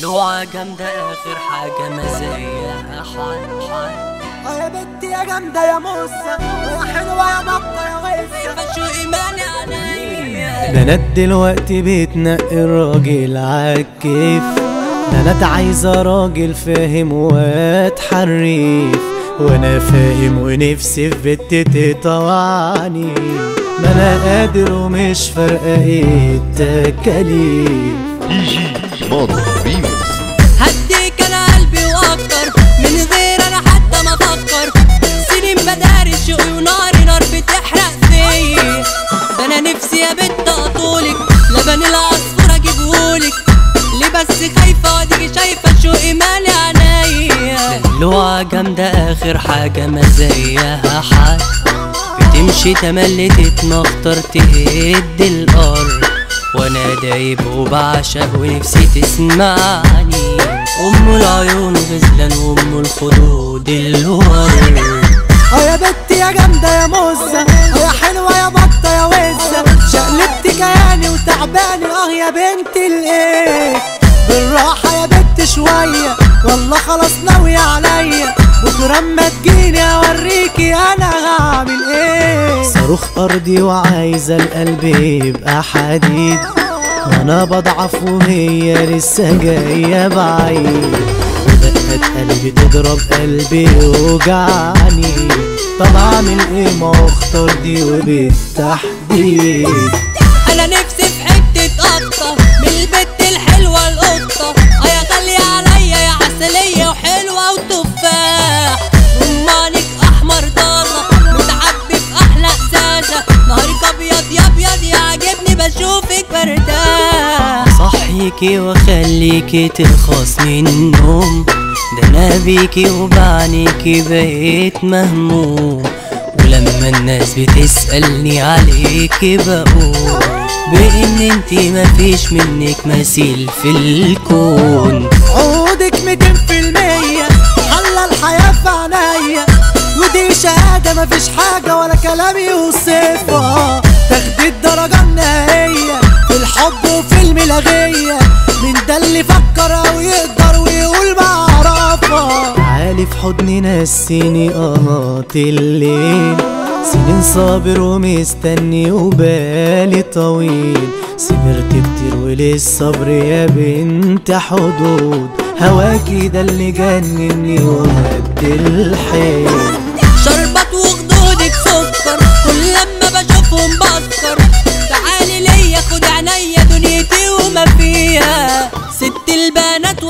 دلوعة جامدة آخر حاجة مزاياها حال حال يا بنتي يا جامدة يا موسى يا حلوة يا مطة يا وسة فشو إيماني عليا بنات دلوقتي بتنقي الراجل عالكيف بنات عايزة راجل فاهم واد حريف وأنا فاهم ونفسي في بنت تطوعني. ما أنا قادر ومش فارقة إيه التكاليف. ماضي ريمكس هديك أنا قلبي وأكتر من غير أنا حتى ما أفكر. سنين بداري شوقي وناري نار بتحرق فيا ده أنا نفسي يا بنت أطولك لبن العصفور أجيبهولك. ليه بس خايفة وأديكي شايفة شوقي مالي عينيا؟ دلوعة جامدة آخر حاجة مزاياها حال. بتمشي تملي تتمخطر تهد الأرض. وأنا دايب وبعشق ونفسي تسمعني. أم العيون غزلان وأم الخدود الورد آه يا بنتي يا جامدة يا موسى آه يا حلوة يا بطة يا وسة شقلبتي كياني وتعباني أه يا بنت الإيه؟ بالراحة يا بنت شوية والله خلاص ناوية عليا. بكرة أما تجيني أوريكي أنا هعمل إيه صاروخ أرضي وعايزة القلب يبقى حديد وأنا بضعف وهي لسه جاية بعيد. ودقات قلبي تضرب قلبي يوجعني طب اعمل إيه ما هو اختار دي وبالتحديد. صحيكي واخليكي ترخص من النوم ده أنا بيكي وبعنيكي بقيت مهموم. ولما الناس بتسألني عليكي بقول بإن انتي مفيش منك مثيل في الكون. عودك ميتين في المية حلى الحياة في عينيا. ودي شهادة مفيش حاجة ولا كلام يوصفها. تاخدي الدرجة النهائية. الحب وفي الملاغية من ده اللي فكر أو يقدر ويقول بعرفها عالي في حضني نسيني قهات الليل سنين صابر ومستني وبالي طويل. صبرت كتير وللصبر يا بنت حدود هواكي ده اللي جنني وهد الحيل. البنات